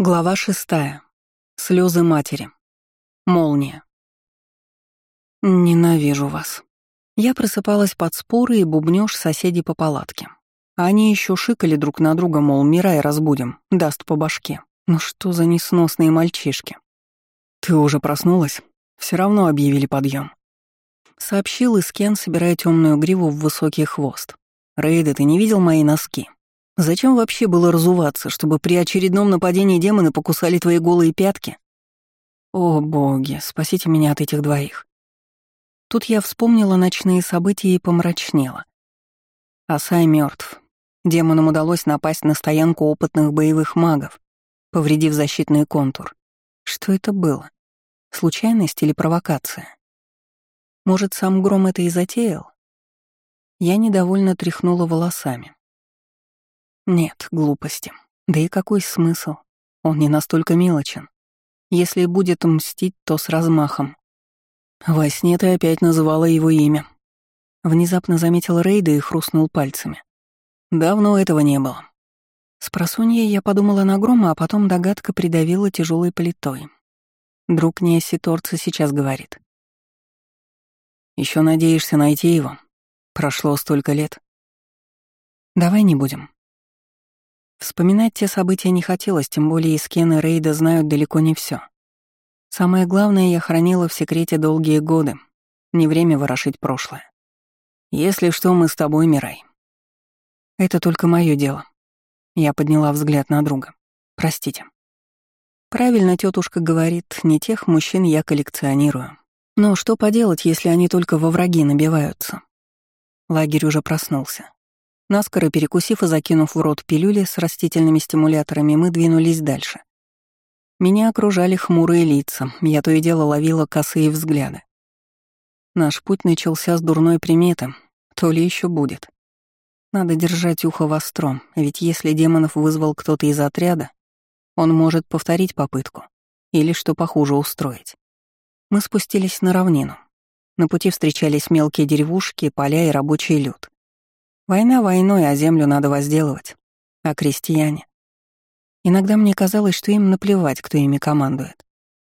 Глава шестая. Слезы матери. Молния. Ненавижу вас. Я просыпалась под споры и бубнёж соседей по палатке. Они еще шикали друг на друга, мол, мирай разбудим, даст по башке. Ну что за несносные мальчишки? Ты уже проснулась? Все равно объявили подъем. Сообщил Искен, собирая темную гриву в высокий хвост. Рейда, ты не видел мои носки? Зачем вообще было разуваться, чтобы при очередном нападении демоны покусали твои голые пятки? О, боги, спасите меня от этих двоих. Тут я вспомнила ночные события и помрачнела. Асай мертв. Демонам удалось напасть на стоянку опытных боевых магов, повредив защитный контур. Что это было? Случайность или провокация? Может, сам Гром это и затеял? Я недовольно тряхнула волосами. Нет, глупости. Да и какой смысл? Он не настолько мелочен. Если будет мстить, то с размахом. Во сне ты опять называла его имя. Внезапно заметил Рейда и хрустнул пальцами. Давно этого не было. С просонья я подумала на грома, а потом догадка придавила тяжелой плитой. Друг Неси Торца сейчас говорит. Еще надеешься найти его? Прошло столько лет. Давай не будем. Вспоминать те события не хотелось, тем более и Скен и Рейда знают далеко не все. Самое главное я хранила в секрете долгие годы. Не время ворошить прошлое. Если что, мы с тобой, Мирай. Это только мое дело. Я подняла взгляд на друга. Простите. Правильно тетушка говорит, не тех мужчин я коллекционирую. Но что поделать, если они только во враги набиваются? Лагерь уже проснулся. Наскоро перекусив и закинув в рот пилюли с растительными стимуляторами, мы двинулись дальше. Меня окружали хмурые лица, я то и дело ловила косые взгляды. Наш путь начался с дурной приметы, то ли еще будет. Надо держать ухо востро, ведь если демонов вызвал кто-то из отряда, он может повторить попытку или что похуже устроить. Мы спустились на равнину. На пути встречались мелкие деревушки, поля и рабочий люд. Война войной, а землю надо возделывать. А крестьяне? Иногда мне казалось, что им наплевать, кто ими командует.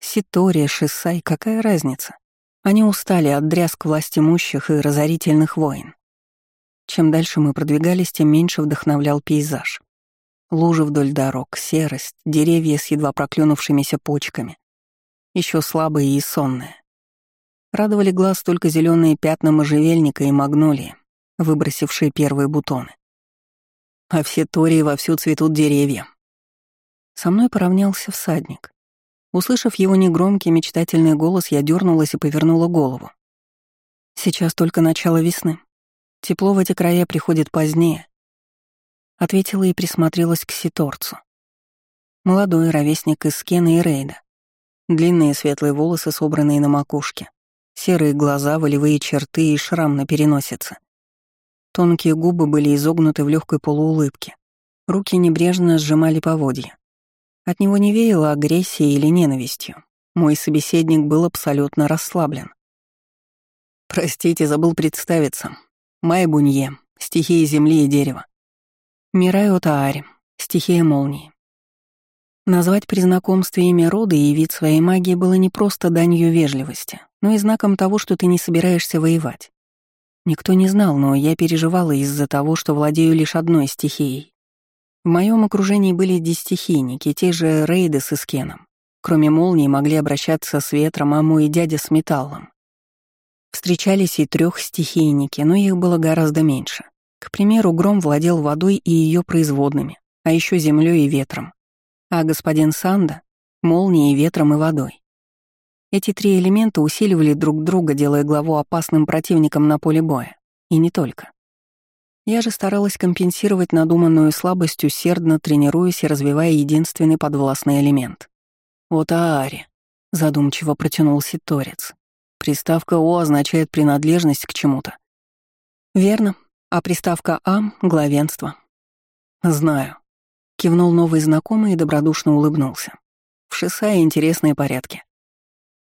Ситория, Шисай, какая разница? Они устали от дрязг власть имущих и разорительных войн. Чем дальше мы продвигались, тем меньше вдохновлял пейзаж. Лужи вдоль дорог, серость, деревья с едва проклюнувшимися почками. еще слабые и сонные. Радовали глаз только зеленые пятна можжевельника и магнолии, выбросившие первые бутоны. А все тории вовсю цветут деревья. Со мной поравнялся всадник. Услышав его негромкий мечтательный голос, я дернулась и повернула голову. Сейчас только начало весны. Тепло в эти края приходит позднее. Ответила и присмотрелась к ситорцу. Молодой ровесник из Скена и Рейда. Длинные светлые волосы, собранные на макушке. Серые глаза, волевые черты и шрам на переносице. Тонкие губы были изогнуты в легкой полуулыбке. Руки небрежно сжимали поводья. От него не веяло агрессией или ненавистью. Мой собеседник был абсолютно расслаблен. «Простите, забыл представиться. Май Бунье, стихия земли и дерева. Мирай Отаари, стихия молнии. Назвать при знакомстве имя рода и вид своей магии было не просто данью вежливости, но и знаком того, что ты не собираешься воевать. Никто не знал, но я переживала из-за того, что владею лишь одной стихией. В моем окружении были десятихийники, те же рейды с Искеном. Кроме молнии могли обращаться с ветром, а мой дядя с металлом. Встречались и трех стихийники, но их было гораздо меньше. К примеру, Гром владел водой и ее производными, а еще землей и ветром. А господин Санда — молнией, ветром и водой. Эти три элемента усиливали друг друга, делая главу опасным противником на поле боя. И не только. Я же старалась компенсировать надуманную слабость, усердно тренируясь и развивая единственный подвластный элемент. «Вот Аари», — задумчиво протянул Ситорец. «Приставка «о» означает принадлежность к чему-то». «Верно. А приставка «ам» — главенство». «Знаю», — кивнул новый знакомый и добродушно улыбнулся. «В Шисае интересные порядки.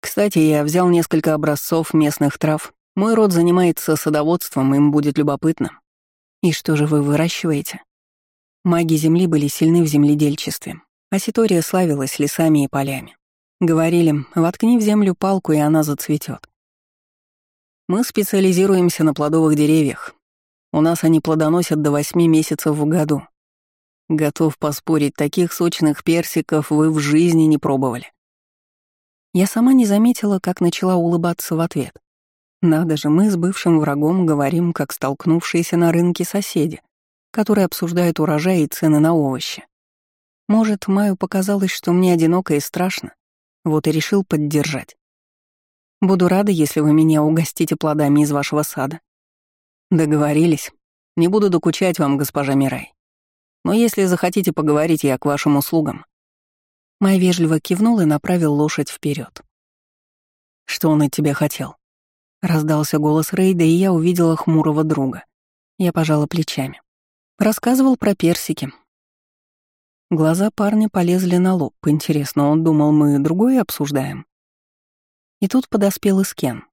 Кстати, я взял несколько образцов местных трав. Мой род занимается садоводством, им будет любопытно. И что же вы выращиваете? Маги Земли были сильны в земледельчестве. Аситория славилась лесами и полями. Говорили, воткни в землю палку, и она зацветет. Мы специализируемся на плодовых деревьях. У нас они плодоносят до восьми месяцев в году. Готов поспорить, таких сочных персиков вы в жизни не пробовали. Я сама не заметила, как начала улыбаться в ответ. Надо же, мы с бывшим врагом говорим, как столкнувшиеся на рынке соседи, которые обсуждают урожай и цены на овощи. Может, Маю показалось, что мне одиноко и страшно, вот и решил поддержать. Буду рада, если вы меня угостите плодами из вашего сада. Договорились. Не буду докучать вам, госпожа Мирай. Но если захотите поговорить, я к вашим услугам. Май вежливо кивнул и направил лошадь вперед. Что он от тебя хотел? Раздался голос Рейда, и я увидела хмурого друга. Я пожала плечами. Рассказывал про персики, Глаза парня полезли на лоб. Интересно, он думал, мы другое обсуждаем? И тут подоспел Искен.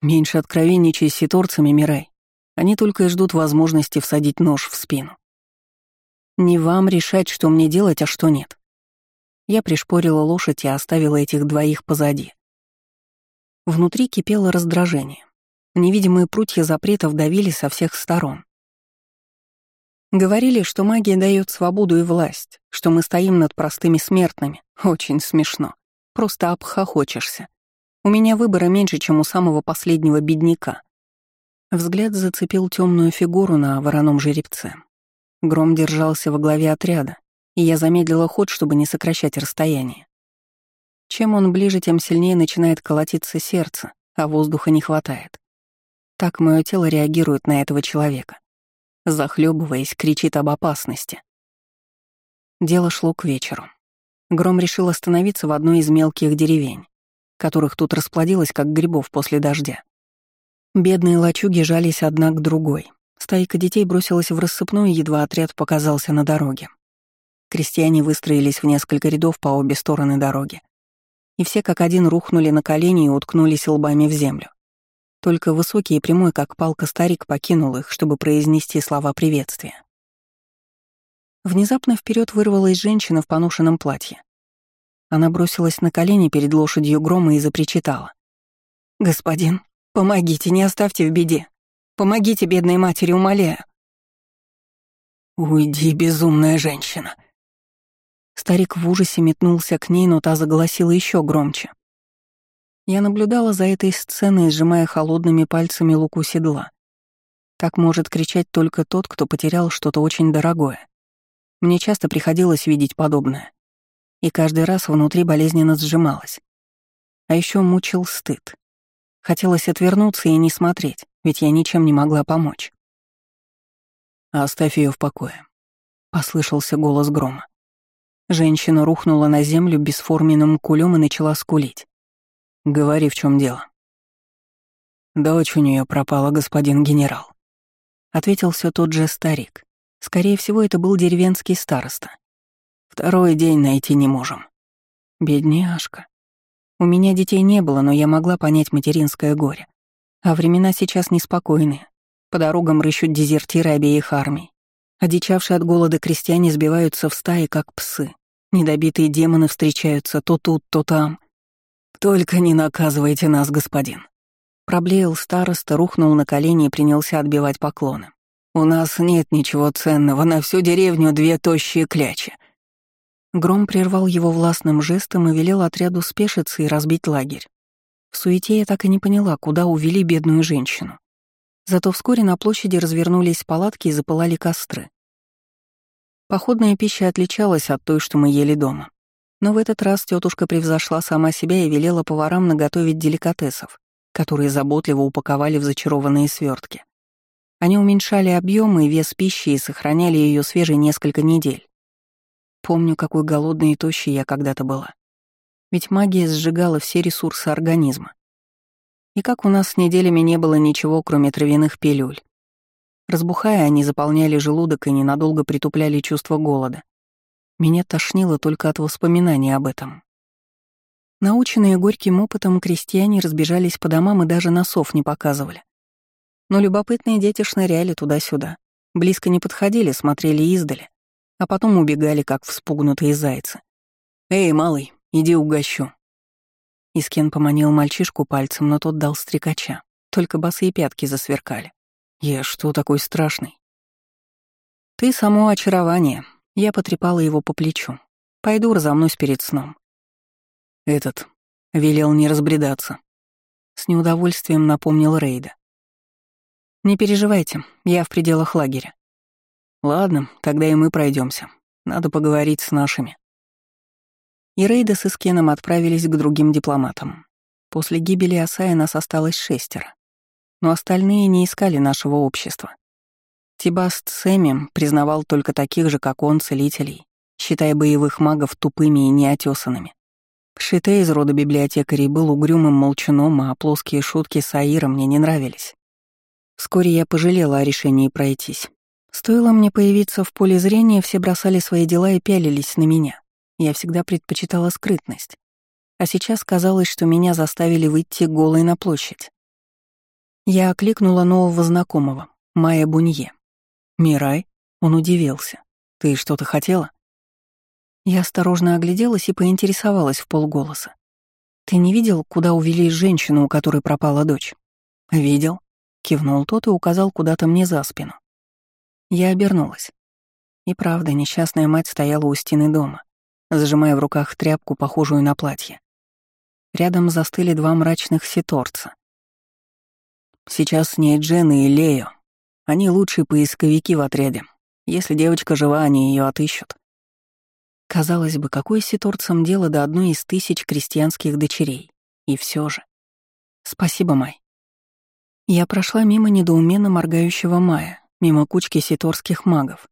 Меньше откровенничай с ситорцами, Мирай. Они только и ждут возможности всадить нож в спину. Не вам решать, что мне делать, а что нет. Я пришпорила лошадь и оставила этих двоих позади. Внутри кипело раздражение. Невидимые прутья запретов давили со всех сторон. Говорили, что магия дает свободу и власть, что мы стоим над простыми смертными. Очень смешно. Просто обхохочешься. У меня выбора меньше, чем у самого последнего бедняка. Взгляд зацепил темную фигуру на вороном жеребце. Гром держался во главе отряда, и я замедлила ход, чтобы не сокращать расстояние. Чем он ближе, тем сильнее начинает колотиться сердце, а воздуха не хватает. Так мое тело реагирует на этого человека захлебываясь, кричит об опасности. Дело шло к вечеру. Гром решил остановиться в одной из мелких деревень, которых тут расплодилось, как грибов после дождя. Бедные лачуги жались одна к другой. Стайка детей бросилась в рассыпную, едва отряд показался на дороге. Крестьяне выстроились в несколько рядов по обе стороны дороги. И все как один рухнули на колени и уткнулись лбами в землю. Только высокий и прямой, как палка старик, покинул их, чтобы произнести слова приветствия. Внезапно вперед вырвалась женщина в поношенном платье. Она бросилась на колени перед лошадью грома и запричитала. «Господин, помогите, не оставьте в беде. Помогите бедной матери, умоляю». «Уйди, безумная женщина!» Старик в ужасе метнулся к ней, но та заголосила еще громче. Я наблюдала за этой сценой, сжимая холодными пальцами луку седла. Так может кричать только тот, кто потерял что-то очень дорогое. Мне часто приходилось видеть подобное. И каждый раз внутри болезненно сжималось. А еще мучил стыд. Хотелось отвернуться и не смотреть, ведь я ничем не могла помочь. «Оставь ее в покое», — послышался голос грома. Женщина рухнула на землю бесформенным кулем и начала скулить. Говори, в чем дело. Дочь у нее пропала, господин генерал. Ответил все тот же старик. Скорее всего, это был деревенский староста. Второй день найти не можем. Бедняжка. У меня детей не было, но я могла понять материнское горе. А времена сейчас неспокойные. По дорогам рыщут дезертиры обеих армий. Одичавшие от голода крестьяне сбиваются в стаи, как псы. Недобитые демоны встречаются то тут, то там. «Только не наказывайте нас, господин». Проблеял староста, рухнул на колени и принялся отбивать поклоны. «У нас нет ничего ценного, на всю деревню две тощие клячи». Гром прервал его властным жестом и велел отряду спешиться и разбить лагерь. В суете я так и не поняла, куда увели бедную женщину. Зато вскоре на площади развернулись палатки и запылали костры. Походная пища отличалась от той, что мы ели дома. Но в этот раз тетушка превзошла сама себя и велела поварам наготовить деликатесов, которые заботливо упаковали в зачарованные свертки. Они уменьшали объемы и вес пищи и сохраняли ее свежей несколько недель. Помню, какой голодной и тощей я когда-то была. Ведь магия сжигала все ресурсы организма. И как у нас с неделями не было ничего, кроме травяных пилюль. Разбухая, они заполняли желудок и ненадолго притупляли чувство голода. Меня тошнило только от воспоминаний об этом. Наученные горьким опытом крестьяне разбежались по домам и даже носов не показывали. Но любопытные дети шныряли туда-сюда, близко не подходили, смотрели издали, а потом убегали, как вспугнутые зайцы. «Эй, малый, иди угощу». Искен поманил мальчишку пальцем, но тот дал стрекача. Только босые пятки засверкали. «Я что такой страшный?» «Ты само очарование». Я потрепала его по плечу. «Пойду разомнусь перед сном». «Этот...» — велел не разбредаться. С неудовольствием напомнил Рейда. «Не переживайте, я в пределах лагеря». «Ладно, тогда и мы пройдемся. Надо поговорить с нашими». И Рейда с Искеном отправились к другим дипломатам. После гибели Асая нас осталось шестеро. Но остальные не искали нашего общества. Тибаст Сэмми признавал только таких же, как он, целителей, считая боевых магов тупыми и неотесанными. Шите из рода библиотекарей был угрюмым молчуном, а плоские шутки Саира мне не нравились. Вскоре я пожалела о решении пройтись. Стоило мне появиться в поле зрения, все бросали свои дела и пялились на меня. Я всегда предпочитала скрытность. А сейчас казалось, что меня заставили выйти голой на площадь. Я окликнула нового знакомого, Майя Бунье. «Мирай?» — он удивился. «Ты что-то хотела?» Я осторожно огляделась и поинтересовалась в полголоса. «Ты не видел, куда увели женщину, у которой пропала дочь?» «Видел», — кивнул тот и указал куда-то мне за спину. Я обернулась. И правда, несчастная мать стояла у стены дома зажимая в руках тряпку, похожую на платье. Рядом застыли два мрачных ситорца. Сейчас с ней Джен и Лео. Они лучшие поисковики в отряде. Если девочка жива, они ее отыщут. Казалось бы, какое ситорцам дело до одной из тысяч крестьянских дочерей? И все же. Спасибо, Май. Я прошла мимо недоуменно моргающего Мая, мимо кучки ситорских магов.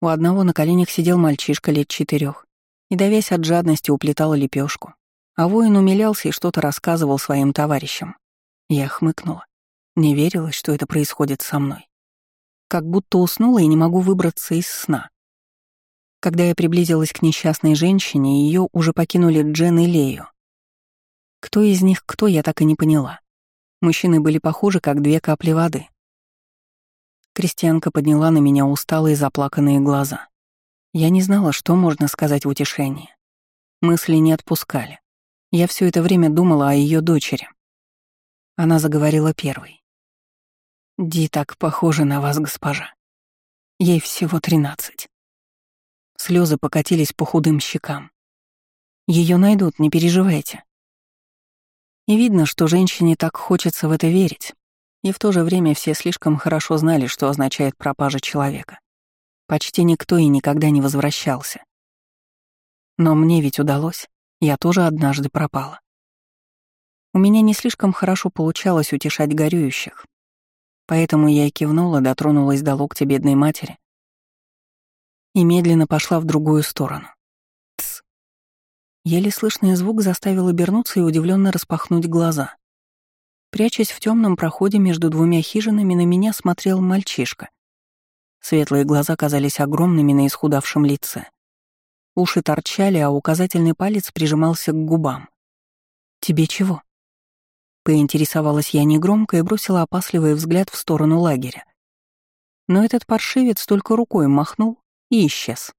У одного на коленях сидел мальчишка лет четырех, и, давясь от жадности, уплетала лепешку. А воин умилялся и что-то рассказывал своим товарищам. Я хмыкнула. Не верилось, что это происходит со мной. Как будто уснула и не могу выбраться из сна. Когда я приблизилась к несчастной женщине, ее уже покинули Джен и Лею. Кто из них кто, я так и не поняла. Мужчины были похожи, как две капли воды. Крестьянка подняла на меня усталые заплаканные глаза. Я не знала, что можно сказать в утешении. Мысли не отпускали. Я все это время думала о ее дочери. Она заговорила первой. «Ди так похожа на вас, госпожа. Ей всего тринадцать». Слезы покатились по худым щекам. Ее найдут, не переживайте. И видно, что женщине так хочется в это верить. И в то же время все слишком хорошо знали, что означает пропажа человека. Почти никто и никогда не возвращался. Но мне ведь удалось, я тоже однажды пропала. У меня не слишком хорошо получалось утешать горюющих, поэтому я и кивнула, дотронулась до локтя бедной матери и медленно пошла в другую сторону. Тс. Еле слышный звук заставил обернуться и удивленно распахнуть глаза. Прячась в темном проходе между двумя хижинами, на меня смотрел мальчишка — Светлые глаза казались огромными на исхудавшем лице. Уши торчали, а указательный палец прижимался к губам. «Тебе чего?» Поинтересовалась я негромко и бросила опасливый взгляд в сторону лагеря. Но этот паршивец только рукой махнул и исчез.